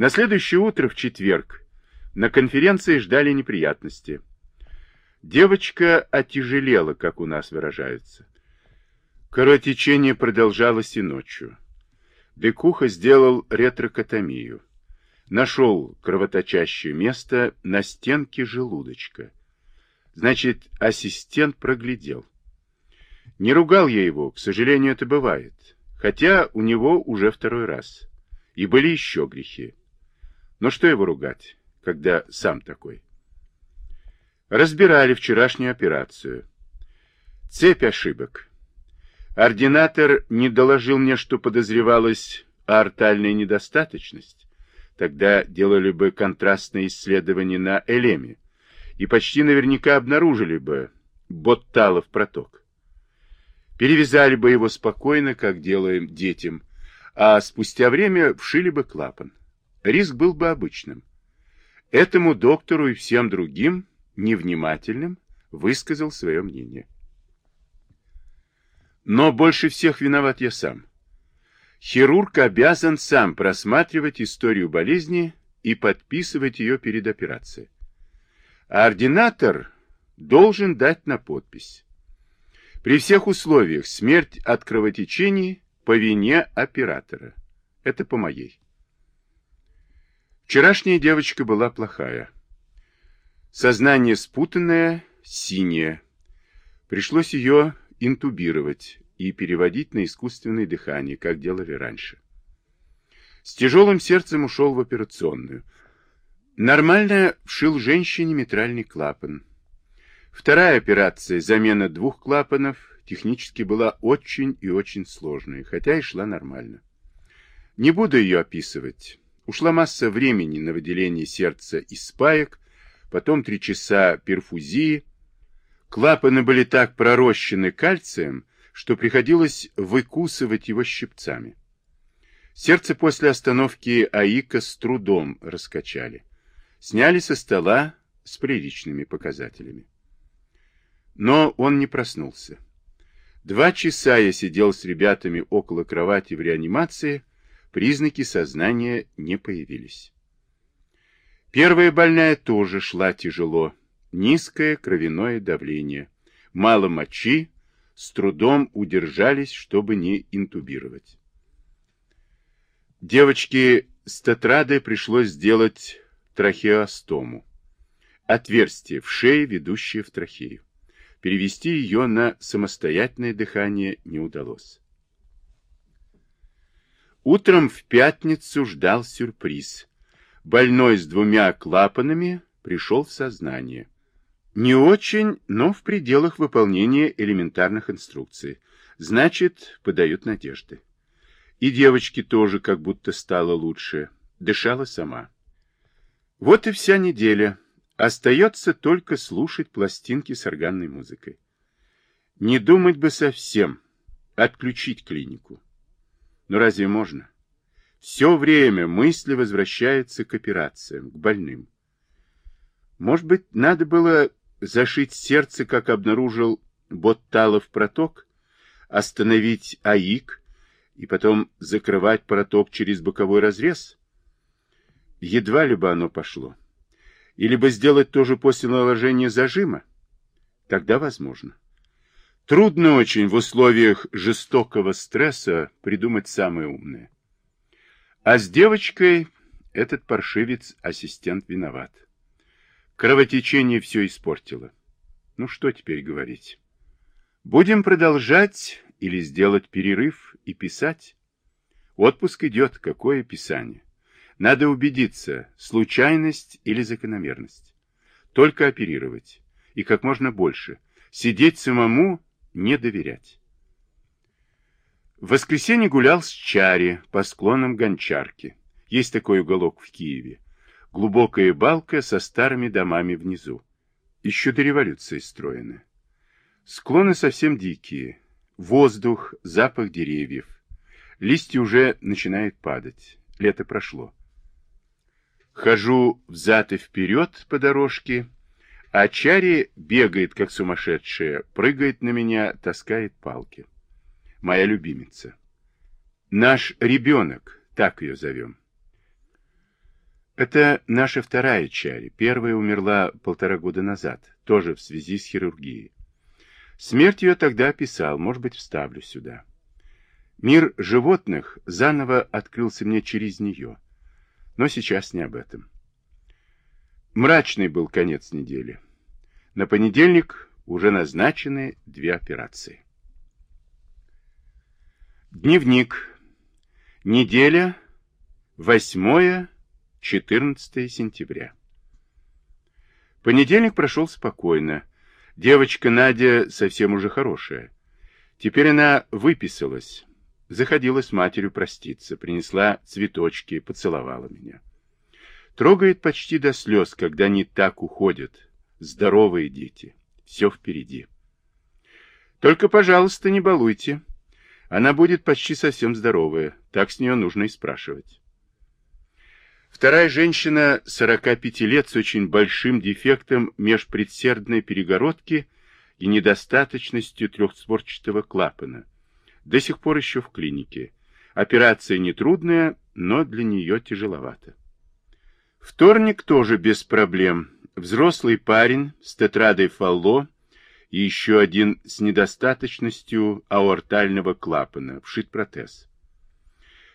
На следующее утро, в четверг, на конференции ждали неприятности. Девочка отяжелела, как у нас выражаются. Кровотечение продолжалось и ночью. Декуха сделал ретрокотомию. Нашел кровоточащее место на стенке желудочка. Значит, ассистент проглядел. Не ругал я его, к сожалению, это бывает. Хотя у него уже второй раз. И были еще грехи. Но что его ругать, когда сам такой? Разбирали вчерашнюю операцию. Цепь ошибок. Ординатор не доложил мне, что подозревалась аортальная недостаточность. Тогда делали бы контрастное исследование на Элеме и почти наверняка обнаружили бы Ботталов проток. Перевязали бы его спокойно, как делаем детям, а спустя время вшили бы клапан. Риск был бы обычным. Этому доктору и всем другим, невнимательным, высказал свое мнение. Но больше всех виноват я сам. Хирург обязан сам просматривать историю болезни и подписывать ее перед операцией. А ординатор должен дать на подпись. При всех условиях смерть от кровотечений по вине оператора. Это по моей. Вчерашняя девочка была плохая. Сознание спутанное, синее. Пришлось ее интубировать и переводить на искусственное дыхание, как делали раньше. С тяжелым сердцем ушел в операционную. Нормально вшил женщине митральный клапан. Вторая операция, замена двух клапанов, технически была очень и очень сложной, хотя и шла нормально. Не буду ее описывать. Ушла масса времени на выделение сердца из спаек, потом три часа перфузии. Клапаны были так пророщены кальцием, что приходилось выкусывать его щипцами. Сердце после остановки АИКа с трудом раскачали. Сняли со стола с приличными показателями. Но он не проснулся. Два часа я сидел с ребятами около кровати в реанимации, признаки сознания не появились. Первая больная тоже шла тяжело. Низкое кровяное давление, мало мочи, с трудом удержались, чтобы не интубировать. Девочке с тетрадой пришлось сделать трахеостому. Отверстие в шее, ведущее в трахею. Перевести ее на самостоятельное дыхание не удалось. Утром в пятницу ждал сюрприз. Больной с двумя клапанами пришел в сознание. Не очень, но в пределах выполнения элементарных инструкций. Значит, подают надежды. И девочке тоже как будто стало лучше. Дышала сама. Вот и вся неделя. Остается только слушать пластинки с органной музыкой. Не думать бы совсем, отключить клинику. Но разве можно? Все время мысли возвращаются к операциям, к больным. Может быть, надо было зашить сердце, как обнаружил Ботталов проток, остановить АИК и потом закрывать проток через боковой разрез? Едва ли бы оно пошло. Или бы сделать тоже после наложения зажима? Тогда возможно. Трудно очень в условиях жестокого стресса придумать самое умное. А с девочкой этот паршивец-ассистент виноват. Кровотечение все испортило. Ну что теперь говорить? Будем продолжать или сделать перерыв и писать? Отпуск идет, какое писание? Надо убедиться, случайность или закономерность. Только оперировать. И как можно больше. Сидеть самому, не доверять. В воскресенье гулял с Чари по склонам Гончарки. Есть такой уголок в Киеве. Глубокая балка со старыми домами внизу. Еще до революции строены. Склоны совсем дикие. Воздух, запах деревьев. Листья уже начинают падать. Лето прошло. Хожу взад и вперед по дорожке, а Чари бегает, как сумасшедшая, прыгает на меня, таскает палки. Моя любимица. Наш ребенок, так ее зовем. Это наша вторая Чари. Первая умерла полтора года назад, тоже в связи с хирургией. Смерть ее тогда описал, может быть, вставлю сюда. Мир животных заново открылся мне через нее. Но сейчас не об этом. Мрачный был конец недели. На понедельник уже назначены две операции. Дневник. Неделя. 8-14 сентября. Понедельник прошел спокойно. Девочка Надя совсем уже хорошая. Теперь она выписалась. Заходила с матерью проститься, принесла цветочки, поцеловала меня. Трогает почти до слез, когда они так уходят. Здоровые дети. Все впереди. Только, пожалуйста, не балуйте. Она будет почти совсем здоровая. Так с нее нужно и спрашивать. Вторая женщина 45 лет с очень большим дефектом межпредсердной перегородки и недостаточностью трехстворчатого клапана. До сих пор еще в клинике. Операция нетрудная, но для нее тяжеловато. Вторник тоже без проблем. Взрослый парень с тетрадой Фалло и еще один с недостаточностью аортального клапана, вшит протез.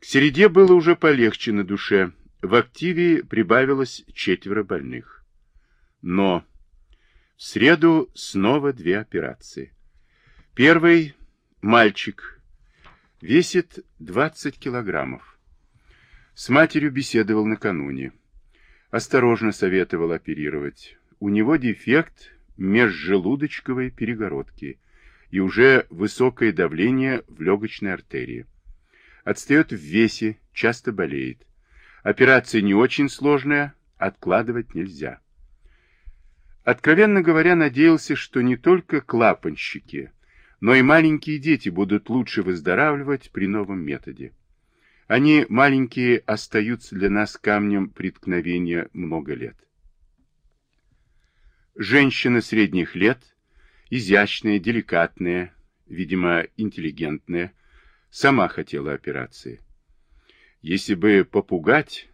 К середе было уже полегче на душе, в активе прибавилось четверо больных. Но в среду снова две операции. Первый – мальчик, весит 20 килограммов. С матерью беседовал накануне. Осторожно советовал оперировать. У него дефект межжелудочковой перегородки и уже высокое давление в легочной артерии. Отстает в весе, часто болеет. Операция не очень сложная, откладывать нельзя. Откровенно говоря, надеялся, что не только клапанщики, но и маленькие дети будут лучше выздоравливать при новом методе. Они, маленькие, остаются для нас камнем преткновения много лет. Женщина средних лет, изящная, деликатная, видимо, интеллигентная, сама хотела операции. Если бы попугать,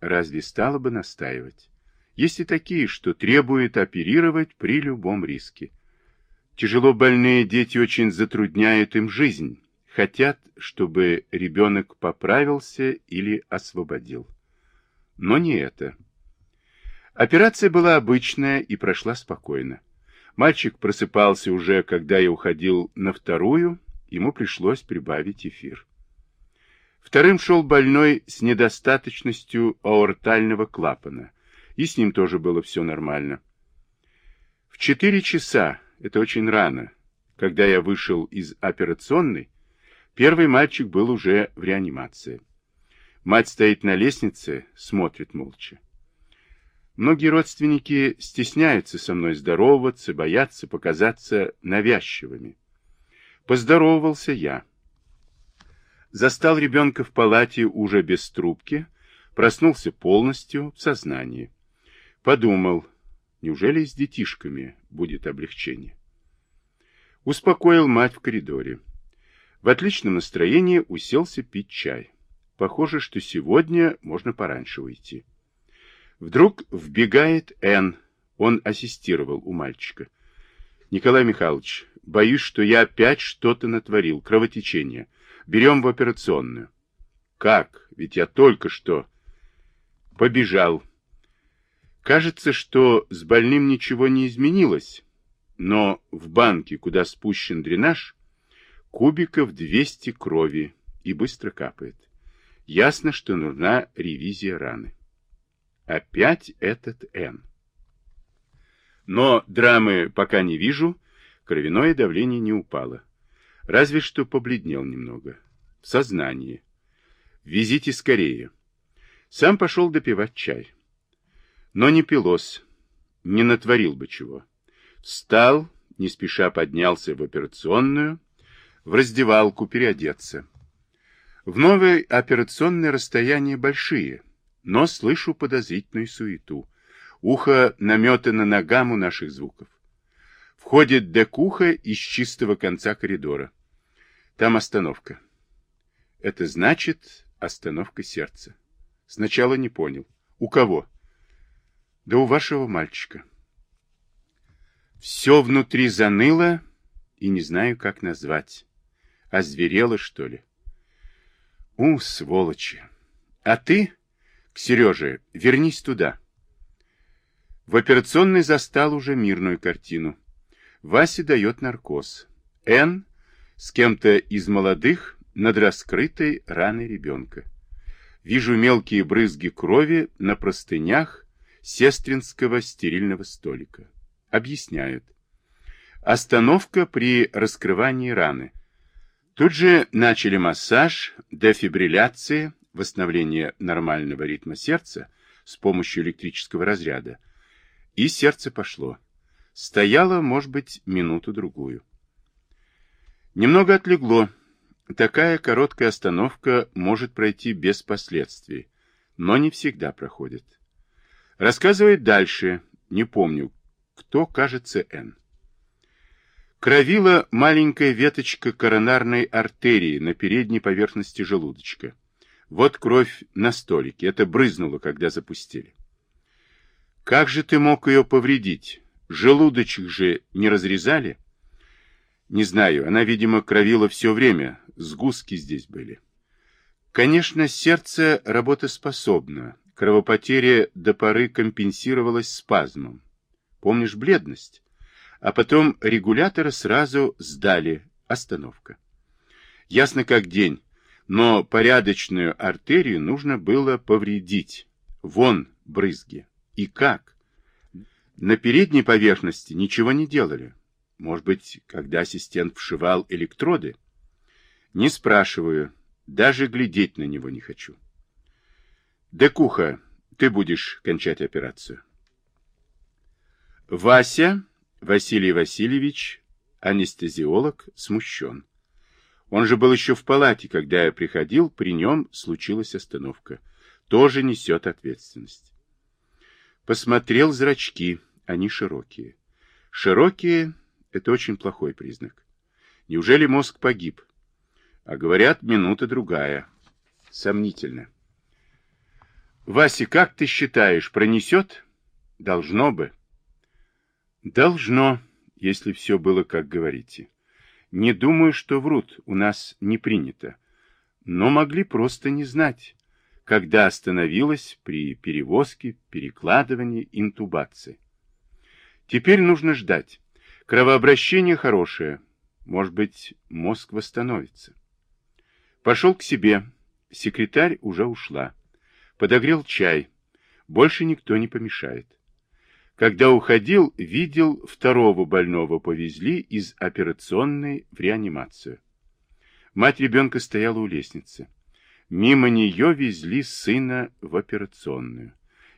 разве стала бы настаивать? Есть и такие, что требуют оперировать при любом риске. Тяжело больные дети очень затрудняют им жизнь, хотят, чтобы ребенок поправился или освободил. Но не это. Операция была обычная и прошла спокойно. Мальчик просыпался уже, когда я уходил на вторую, ему пришлось прибавить эфир. Вторым шел больной с недостаточностью аортального клапана, и с ним тоже было все нормально. В четыре часа, это очень рано, когда я вышел из операционной, первый мальчик был уже в реанимации. Мать стоит на лестнице, смотрит молча. Многие родственники стесняются со мной здороваться, боятся показаться навязчивыми. Поздоровался я. Застал ребенка в палате уже без трубки, проснулся полностью в сознании. Подумал, неужели с детишками будет облегчение? Успокоил мать в коридоре. В отличном настроении уселся пить чай. Похоже, что сегодня можно пораньше уйти. Вдруг вбегает Н. Он ассистировал у мальчика. Николай Михайлович, боюсь, что я опять что-то натворил. Кровотечение. Берем в операционную. Как? Ведь я только что... Побежал. Кажется, что с больным ничего не изменилось. Но в банке, куда спущен дренаж, кубиков 200 крови и быстро капает. Ясно, что нужна ревизия раны. Опять этот Н. Но драмы пока не вижу, кровяное давление не упало. Разве что побледнел немного. В сознании. Везите скорее. Сам пошел допивать чай. Но не пилос. Не натворил бы чего. Встал, не спеша поднялся в операционную, в раздевалку переодеться. В новой операционной расстояния большие, но слышу подозрительную суету. Ухо наметано на гамму наших звуков. Входит декуха из чистого конца коридора. Там остановка. Это значит остановка сердца. Сначала не понял. У кого? Да у вашего мальчика. Все внутри заныло, и не знаю, как назвать. Озверело, что ли? У, сволочи! А ты, к Сереже, вернись туда. В операционной застал уже мирную картину. Вася дает наркоз. Н с кем-то из молодых над раскрытой раной ребенка. Вижу мелкие брызги крови на простынях сестринского стерильного столика. Объясняют. Остановка при раскрывании раны. Тут же начали массаж, дефибрилляция, восстановление нормального ритма сердца с помощью электрического разряда. И сердце пошло. Стояло, может быть, минуту-другую. Немного отлегло. Такая короткая остановка может пройти без последствий, но не всегда проходит. Рассказывает дальше, не помню, кто, кажется, Н. Кровила маленькая веточка коронарной артерии на передней поверхности желудочка. Вот кровь на столике, это брызнуло, когда запустили. Как же ты мог ее повредить? Желудочек же не разрезали? Не знаю, она, видимо, кровила все время, сгустки здесь были. Конечно, сердце работоспособно, кровопотеря до поры компенсировалась спазмом. Помнишь бледность? А потом регуляторы сразу сдали, остановка. Ясно как день, но порядочную артерию нужно было повредить. Вон брызги. И как? На передней поверхности ничего не делали. Может быть, когда ассистент вшивал электроды? Не спрашиваю, даже глядеть на него не хочу. Декуха, ты будешь кончать операцию. Вася, Василий Васильевич, анестезиолог, смущен. Он же был еще в палате, когда я приходил, при нем случилась остановка. Тоже несет ответственность. Посмотрел зрачки, они широкие. Широкие это очень плохой признак. Неужели мозг погиб? А говорят, минута другая. Сомнительно. Вася, как ты считаешь, пронесет? Должно бы. Должно, если все было, как говорите. Не думаю, что врут, у нас не принято. Но могли просто не знать, когда остановилась при перевозке, перекладывании, интубации. Теперь нужно ждать. Кровообращение хорошее. Может быть, мозг восстановится. Пошел к себе. Секретарь уже ушла. Подогрел чай. Больше никто не помешает. Когда уходил, видел, второго больного повезли из операционной в реанимацию. Мать ребенка стояла у лестницы. Мимо нее везли сына в операционную.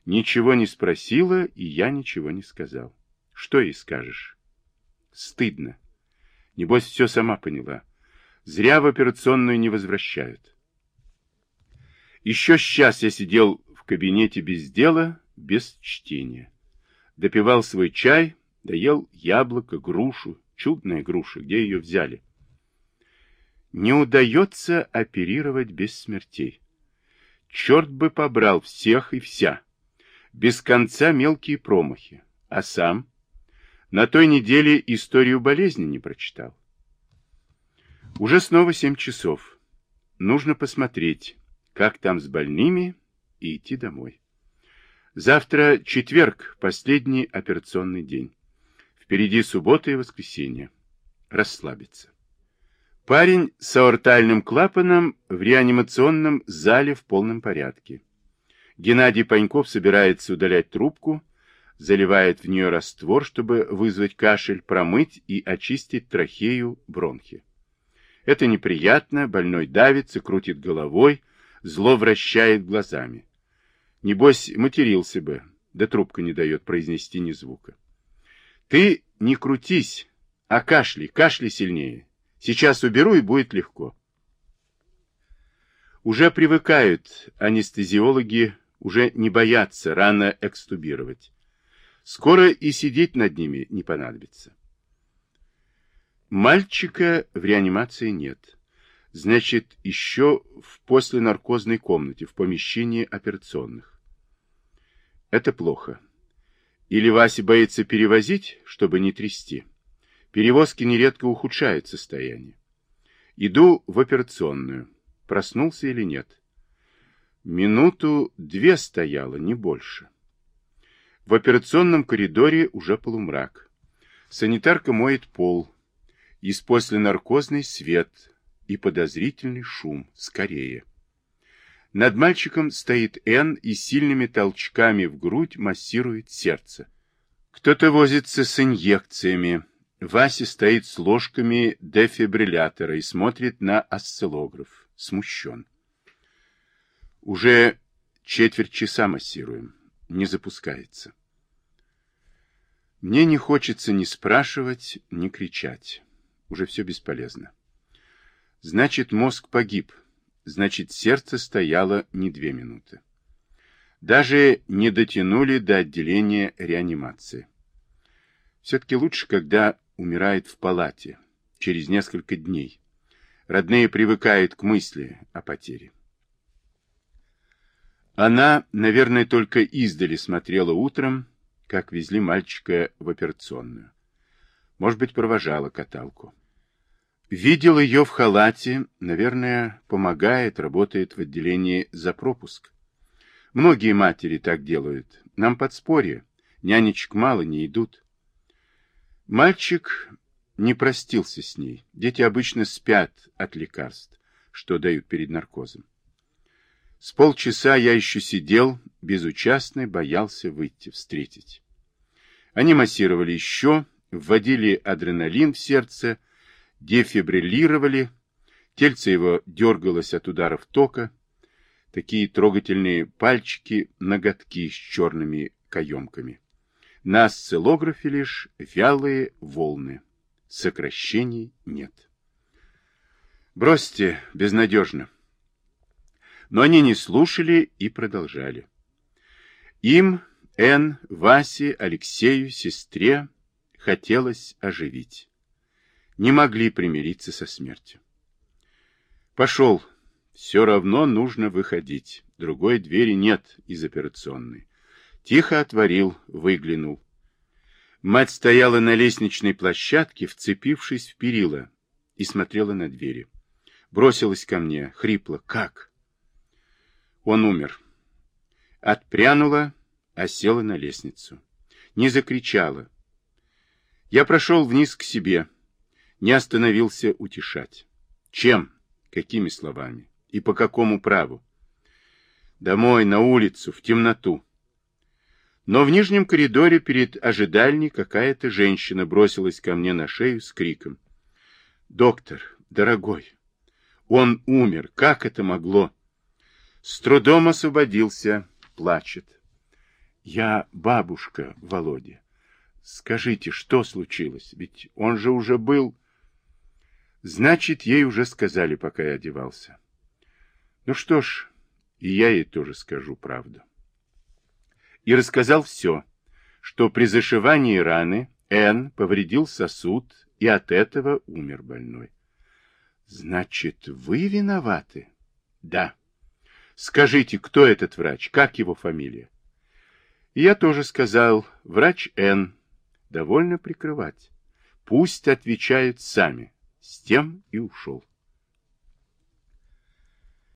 Ничего не спросила, и я ничего не сказал. Что ей скажешь? Стыдно. Небось, все сама поняла. Зря в операционную не возвращают. Еще сейчас я сидел в кабинете без дела, без чтения. Допивал свой чай, доел яблоко, грушу. Чудная груша, где ее взяли? Не удается оперировать без смертей. Черт бы побрал всех и вся. Без конца мелкие промахи. А сам на той неделе историю болезни не прочитал. Уже снова семь часов. Нужно посмотреть, как там с больными, и идти домой. Завтра четверг, последний операционный день. Впереди суббота и воскресенье. Расслабиться. Парень с аортальным клапаном в реанимационном зале в полном порядке. Геннадий Паньков собирается удалять трубку, заливает в нее раствор, чтобы вызвать кашель, промыть и очистить трахею, бронхи. Это неприятно, больной давится, крутит головой, зло вращает глазами. Небось, матерился бы, да трубка не дает произнести ни звука. Ты не крутись, а кашли, кашли сильнее. Сейчас уберу, и будет легко. Уже привыкают анестезиологи, уже не боятся рано экстубировать. Скоро и сидеть над ними не понадобится. Мальчика в реанимации нет. Значит, еще в посленаркозной комнате, в помещении операционных. Это плохо. Или Вася боится перевозить, чтобы не трясти. Перевозки нередко ухудшают состояние. Иду в операционную. Проснулся или нет? Минуту две стояло, не больше. В операционном коридоре уже полумрак. Санитарка моет пол. Из посленаркозный свет и подозрительный шум. Скорее. Над мальчиком стоит Н и сильными толчками в грудь массирует сердце. Кто-то возится с инъекциями. Вася стоит с ложками дефибриллятора и смотрит на осциллограф. Смущен. Уже четверть часа массируем. Не запускается. Мне не хочется ни спрашивать, ни кричать. Уже все бесполезно. Значит, мозг погиб. Значит, сердце стояло не две минуты. Даже не дотянули до отделения реанимации. Все-таки лучше, когда умирает в палате, через несколько дней. Родные привыкают к мысли о потере. Она, наверное, только издали смотрела утром, как везли мальчика в операционную. Может быть, провожала каталку. Видел ее в халате, наверное, помогает, работает в отделении за пропуск. Многие матери так делают. Нам подспорье. Нянечек мало не идут. Мальчик не простился с ней. Дети обычно спят от лекарств, что дают перед наркозом. С полчаса я еще сидел, безучастный, боялся выйти, встретить. Они массировали еще, вводили адреналин в сердце, дефибриллировали, тельце его дергалось от ударов тока, такие трогательные пальчики, ноготки с черными каемками. На осциллографе лишь вялые волны. Сокращений нет. Бросьте, безнадежно. Но они не слушали и продолжали. Им, Н, Васе, Алексею, сестре хотелось оживить не могли примириться со смертью. Пошел. Все равно нужно выходить. Другой двери нет из операционной. Тихо отворил, выглянул. Мать стояла на лестничной площадке, вцепившись в перила, и смотрела на двери. Бросилась ко мне, хрипло. Как? Он умер. Отпрянула, осела на лестницу. Не закричала. Я прошел вниз к себе не остановился утешать. Чем? Какими словами? И по какому праву? Домой, на улицу, в темноту. Но в нижнем коридоре перед ожидальней какая-то женщина бросилась ко мне на шею с криком. «Доктор, дорогой, он умер, как это могло?» С трудом освободился, плачет. «Я бабушка, Володя. Скажите, что случилось? Ведь он же уже был...» Значит, ей уже сказали, пока я одевался. Ну что ж, и я ей тоже скажу правду. И рассказал все, что при зашивании раны Н повредил сосуд, и от этого умер больной. Значит, вы виноваты? Да. Скажите, кто этот врач, как его фамилия? И я тоже сказал, врач Н. Довольно прикрывать. Пусть отвечают сами. С тем и ушел.